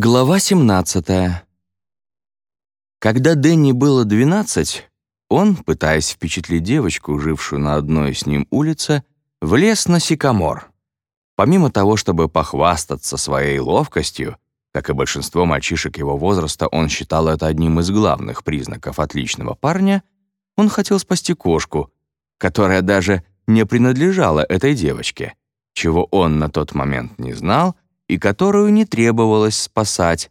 Глава 17. Когда Дэнни было 12, он, пытаясь впечатлить девочку, жившую на одной с ним улице, влез на сикамор. Помимо того, чтобы похвастаться своей ловкостью, как и большинство мальчишек его возраста, он считал это одним из главных признаков отличного парня, он хотел спасти кошку, которая даже не принадлежала этой девочке, чего он на тот момент не знал — и которую не требовалось спасать.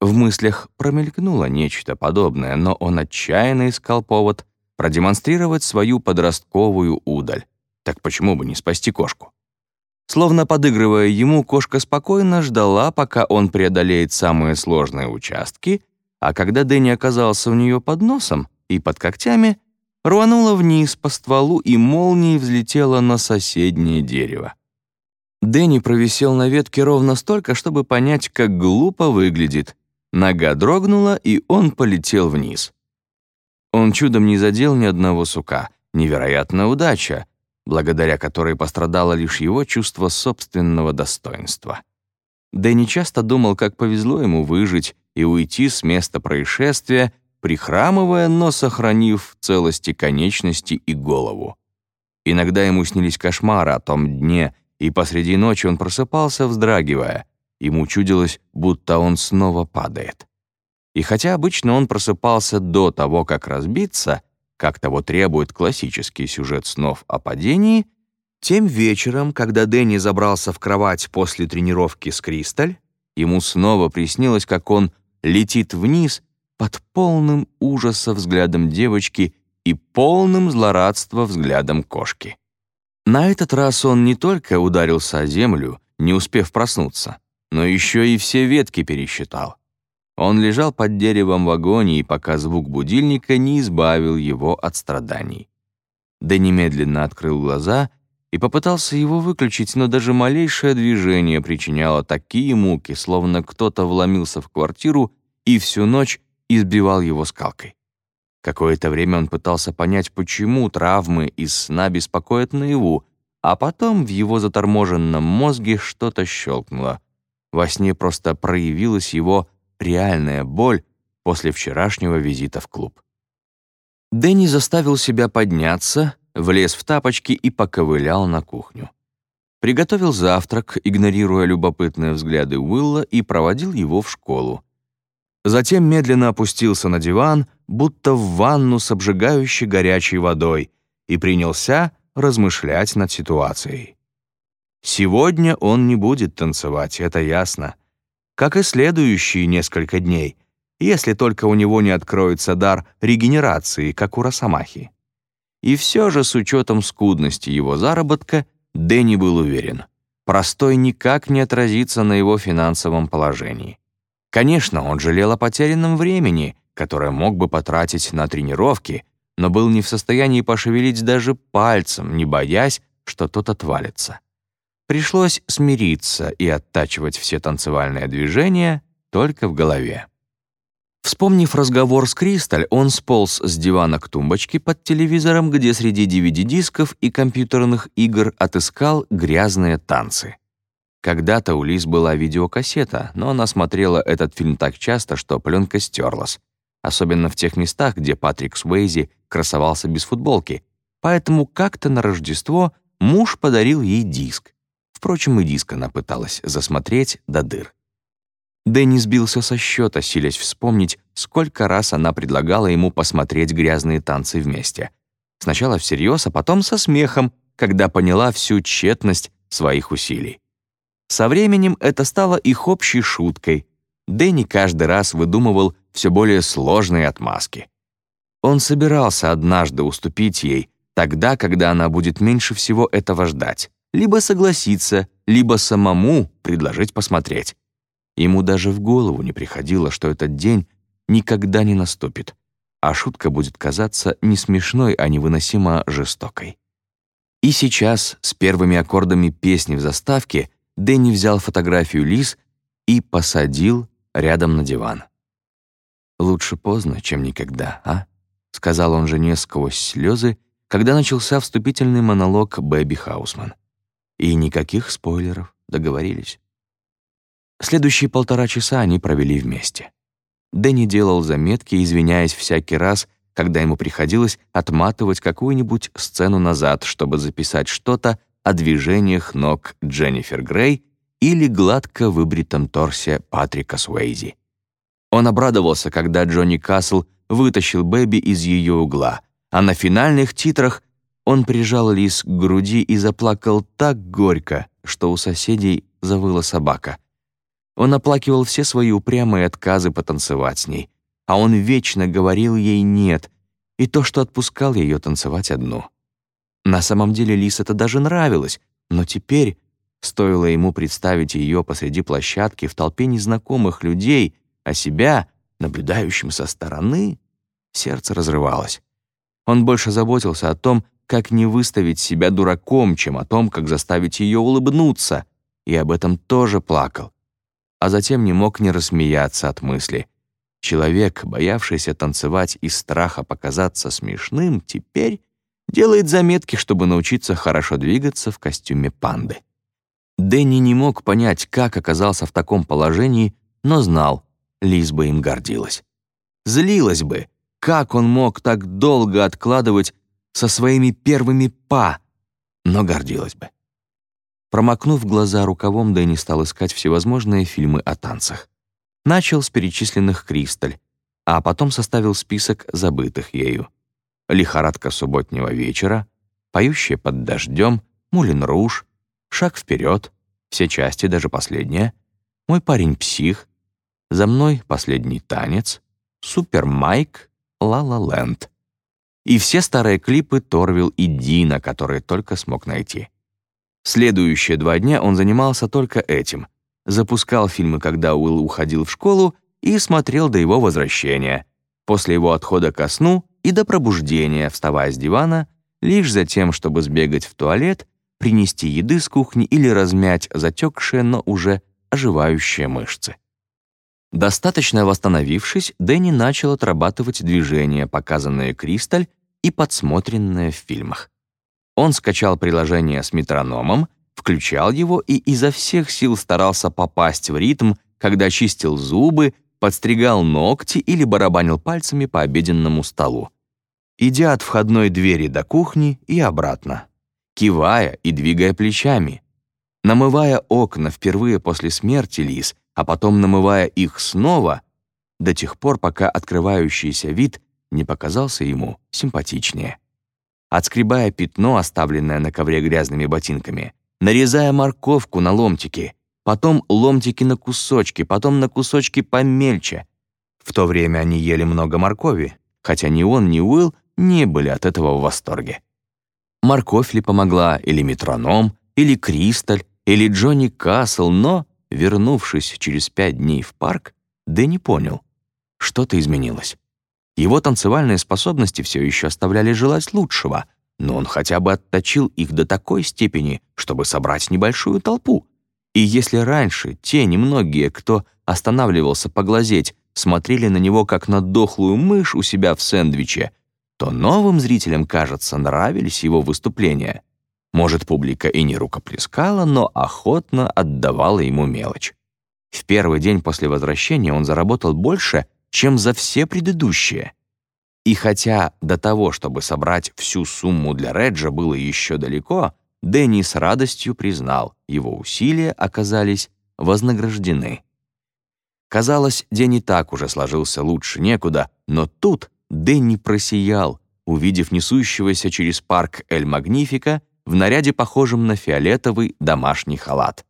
В мыслях промелькнуло нечто подобное, но он отчаянно искал повод продемонстрировать свою подростковую удаль. Так почему бы не спасти кошку? Словно подыгрывая ему, кошка спокойно ждала, пока он преодолеет самые сложные участки, а когда Дэнни оказался у нее под носом и под когтями, рванула вниз по стволу и молнией взлетела на соседнее дерево. Дэнни провисел на ветке ровно столько, чтобы понять, как глупо выглядит. Нога дрогнула, и он полетел вниз. Он чудом не задел ни одного сука. Невероятная удача, благодаря которой пострадало лишь его чувство собственного достоинства. Дэнни часто думал, как повезло ему выжить и уйти с места происшествия, прихрамывая, но сохранив в целости конечности и голову. Иногда ему снились кошмары о том дне, и посреди ночи он просыпался, вздрагивая. Ему чудилось, будто он снова падает. И хотя обычно он просыпался до того, как разбиться, как того требует классический сюжет снов о падении, тем вечером, когда Дэнни забрался в кровать после тренировки с Кристаль, ему снова приснилось, как он летит вниз под полным ужаса взглядом девочки и полным злорадства взглядом кошки. На этот раз он не только ударился о землю, не успев проснуться, но еще и все ветки пересчитал. Он лежал под деревом в агонии, пока звук будильника не избавил его от страданий. Да немедленно открыл глаза и попытался его выключить, но даже малейшее движение причиняло такие муки, словно кто-то вломился в квартиру и всю ночь избивал его скалкой. Какое-то время он пытался понять, почему травмы из сна беспокоят наяву, а потом в его заторможенном мозге что-то щелкнуло. Во сне просто проявилась его реальная боль после вчерашнего визита в клуб. Дэнни заставил себя подняться, влез в тапочки и поковылял на кухню. Приготовил завтрак, игнорируя любопытные взгляды Уилла, и проводил его в школу. Затем медленно опустился на диван, будто в ванну с обжигающей горячей водой, и принялся размышлять над ситуацией. Сегодня он не будет танцевать, это ясно. Как и следующие несколько дней, если только у него не откроется дар регенерации, как у Росомахи. И все же, с учетом скудности его заработка, Дэнни был уверен, простой никак не отразится на его финансовом положении. Конечно, он жалел о потерянном времени, которое мог бы потратить на тренировки, но был не в состоянии пошевелить даже пальцем, не боясь, что тот отвалится. Пришлось смириться и оттачивать все танцевальные движения только в голове. Вспомнив разговор с Кристаль, он сполз с дивана к тумбочке под телевизором, где среди DVD-дисков и компьютерных игр отыскал грязные танцы. Когда-то у Лиз была видеокассета, но она смотрела этот фильм так часто, что пленка стерлась. Особенно в тех местах, где Патрик Суэйзи красовался без футболки. Поэтому как-то на Рождество муж подарил ей диск. Впрочем, и диск она пыталась засмотреть до дыр. Дэнни сбился со счета, силясь вспомнить, сколько раз она предлагала ему посмотреть грязные танцы вместе. Сначала всерьез, а потом со смехом, когда поняла всю тщетность своих усилий. Со временем это стало их общей шуткой. Дэнни каждый раз выдумывал все более сложные отмазки. Он собирался однажды уступить ей, тогда, когда она будет меньше всего этого ждать, либо согласиться, либо самому предложить посмотреть. Ему даже в голову не приходило, что этот день никогда не наступит, а шутка будет казаться не смешной, а невыносимо жестокой. И сейчас, с первыми аккордами песни в заставке, Дэнни взял фотографию Лиз и посадил рядом на диван. «Лучше поздно, чем никогда, а?» — сказал он жене сквозь слезы, когда начался вступительный монолог Бэби Хаусман. «И никаких спойлеров, договорились?» Следующие полтора часа они провели вместе. Дэнни делал заметки, извиняясь всякий раз, когда ему приходилось отматывать какую-нибудь сцену назад, чтобы записать что-то о движениях ног Дженнифер Грей или гладко выбритом торсе Патрика Суэйзи. Он обрадовался, когда Джонни Касл вытащил Бэби из ее угла, а на финальных титрах он прижал Лис к груди и заплакал так горько, что у соседей завыла собака. Он оплакивал все свои упрямые отказы потанцевать с ней, а он вечно говорил ей «нет», и то, что отпускал ее танцевать одну. На самом деле Лис это даже нравилось, но теперь, стоило ему представить ее посреди площадки в толпе незнакомых людей, а себя, наблюдающим со стороны, сердце разрывалось. Он больше заботился о том, как не выставить себя дураком, чем о том, как заставить ее улыбнуться, и об этом тоже плакал. А затем не мог не рассмеяться от мысли. Человек, боявшийся танцевать из страха показаться смешным, теперь делает заметки, чтобы научиться хорошо двигаться в костюме панды. Дэнни не мог понять, как оказался в таком положении, но знал, Лиз бы им гордилась. Злилась бы, как он мог так долго откладывать со своими первыми «па», но гордилась бы. Промокнув глаза рукавом, Дэнни стал искать всевозможные фильмы о танцах. Начал с перечисленных «Кристаль», а потом составил список забытых ею. «Лихорадка субботнего вечера», «Поющие под дождем», «Мулин Руж», «Шаг вперед», все части, даже последняя, «Мой парень псих», «За мной последний танец», «Супер Майк», «Ла-Ла Ленд» и все старые клипы Торвил и Дина, которые только смог найти. Следующие два дня он занимался только этим. Запускал фильмы, когда Уилл уходил в школу, и смотрел до его возвращения, после его отхода ко сну и до пробуждения, вставая с дивана, лишь за тем, чтобы сбегать в туалет, принести еды с кухни или размять затекшие, но уже оживающие мышцы. Достаточно восстановившись, Дэнни начал отрабатывать движения, показанные Кристаль и подсмотренные в фильмах. Он скачал приложение с метрономом, включал его и изо всех сил старался попасть в ритм, когда чистил зубы, подстригал ногти или барабанил пальцами по обеденному столу. Идя от входной двери до кухни и обратно, кивая и двигая плечами, намывая окна впервые после смерти Лиз а потом намывая их снова, до тех пор, пока открывающийся вид не показался ему симпатичнее. Отскребая пятно, оставленное на ковре грязными ботинками, нарезая морковку на ломтики, потом ломтики на кусочки, потом на кусочки помельче. В то время они ели много моркови, хотя ни он, ни Уилл не были от этого в восторге. Морковь ли помогла, или метроном, или Кристаль, или Джонни Касл, но Вернувшись через пять дней в парк, Дэнни понял, что-то изменилось. Его танцевальные способности все еще оставляли желать лучшего, но он хотя бы отточил их до такой степени, чтобы собрать небольшую толпу. И если раньше те немногие, кто останавливался поглазеть, смотрели на него как на дохлую мышь у себя в сэндвиче, то новым зрителям, кажется, нравились его выступления — может, публика и не рукоплескала, но охотно отдавала ему мелочь. В первый день после возвращения он заработал больше, чем за все предыдущие. И хотя до того, чтобы собрать всю сумму для Реджа, было еще далеко, Дэнни с радостью признал, его усилия оказались вознаграждены. Казалось, день и так уже сложился лучше некуда, но тут Дэнни просиял, увидев несущегося через парк Эль Магнифика в наряде, похожем на фиолетовый домашний халат.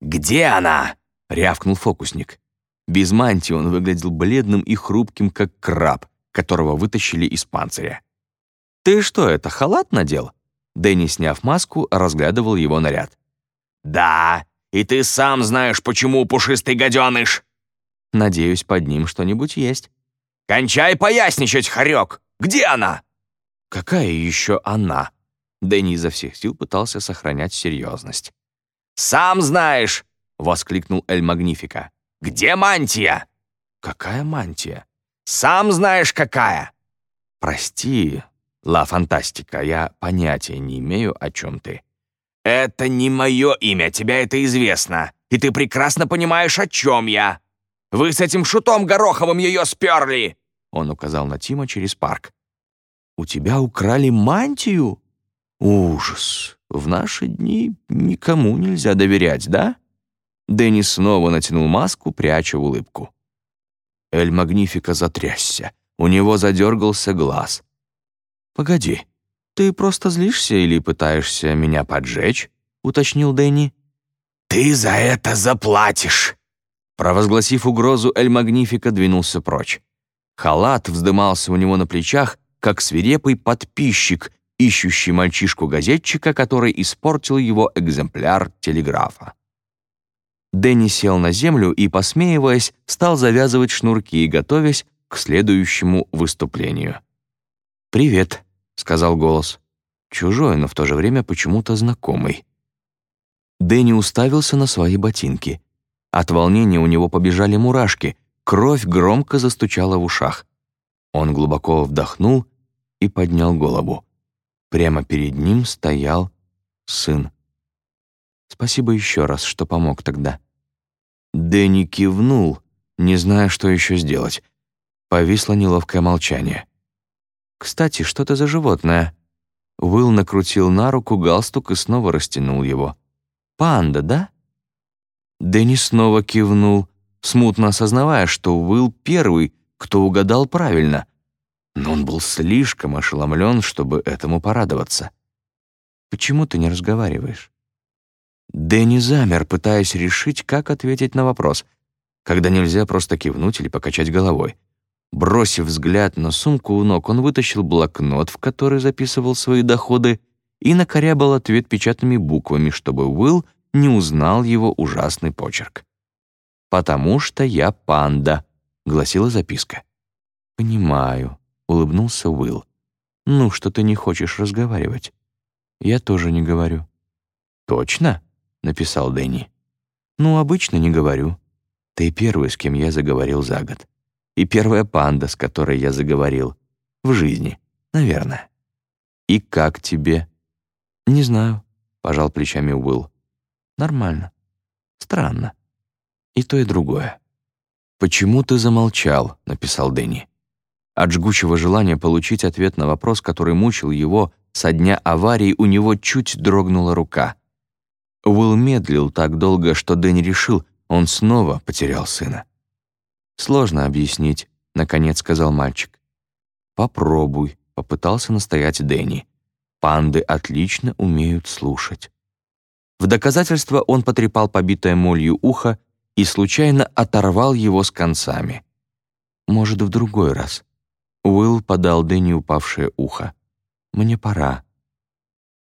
«Где она?» — рявкнул фокусник. Без мантии он выглядел бледным и хрупким, как краб, которого вытащили из панциря. «Ты что, это халат надел?» Дэнни, сняв маску, разглядывал его наряд. «Да, и ты сам знаешь, почему пушистый гаденыш!» «Надеюсь, под ним что-нибудь есть». «Кончай поясничать, хорек! Где она?» «Какая еще она?» Дэнни изо всех сил пытался сохранять серьезность. «Сам знаешь!» — воскликнул Эль Магнифика. «Где мантия?» «Какая мантия?» «Сам знаешь, какая!» «Прости, Ла Фантастика, я понятия не имею, о чем ты». «Это не мое имя, тебе это известно. и ты прекрасно понимаешь, о чем я. Вы с этим шутом Гороховым ее сперли!» Он указал на Тима через парк. «У тебя украли мантию? Ужас! В наши дни никому нельзя доверять, да?» Дэнни снова натянул маску, пряча улыбку. Эль Магнифика затрясся. У него задергался глаз. «Погоди, ты просто злишься или пытаешься меня поджечь?» — уточнил Дэнни. «Ты за это заплатишь!» Провозгласив угрозу, Эль Магнифика двинулся прочь. Халат вздымался у него на плечах, как свирепый подписчик, ищущий мальчишку-газетчика, который испортил его экземпляр телеграфа. Дэнни сел на землю и, посмеиваясь, стал завязывать шнурки, готовясь к следующему выступлению. «Привет», — сказал голос. Чужой, но в то же время почему-то знакомый. Дэнни уставился на свои ботинки. От волнения у него побежали мурашки, кровь громко застучала в ушах. Он глубоко вдохнул и поднял голову. Прямо перед ним стоял сын. Спасибо еще раз, что помог тогда». Дэнни кивнул, не зная, что еще сделать. Повисло неловкое молчание. «Кстати, что это за животное?» Уилл накрутил на руку галстук и снова растянул его. «Панда, да?» Дэнни снова кивнул, смутно осознавая, что Уилл первый, кто угадал правильно. Но он был слишком ошеломлен, чтобы этому порадоваться. «Почему ты не разговариваешь?» Дэнни замер, пытаясь решить, как ответить на вопрос, когда нельзя просто кивнуть или покачать головой. Бросив взгляд на сумку у ног, он вытащил блокнот, в который записывал свои доходы, и накорябал ответ печатными буквами, чтобы Уилл не узнал его ужасный почерк. «Потому что я панда», — гласила записка. «Понимаю», — улыбнулся Уилл. «Ну, что ты не хочешь разговаривать?» «Я тоже не говорю». «Точно?» — написал Дэнни. «Ну, обычно не говорю. Ты первый, с кем я заговорил за год. И первая панда, с которой я заговорил. В жизни, наверное. И как тебе?» «Не знаю», — пожал плечами Уилл. «Нормально. Странно. И то, и другое». «Почему ты замолчал?» — написал Дэнни. От жгучего желания получить ответ на вопрос, который мучил его со дня аварии, у него чуть дрогнула рука. Уилл медлил так долго, что Дэнни решил, он снова потерял сына. «Сложно объяснить», — наконец сказал мальчик. «Попробуй», — попытался настоять Дэнни. «Панды отлично умеют слушать». В доказательство он потрепал побитое молью ухо и случайно оторвал его с концами. «Может, в другой раз». Уилл подал Дэнни упавшее ухо. «Мне пора».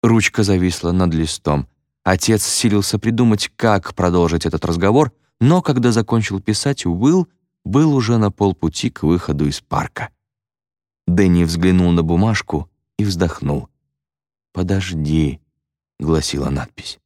Ручка зависла над листом. Отец силился придумать, как продолжить этот разговор, но когда закончил писать, Уилл был уже на полпути к выходу из парка. Дэнни взглянул на бумажку и вздохнул. «Подожди», — гласила надпись.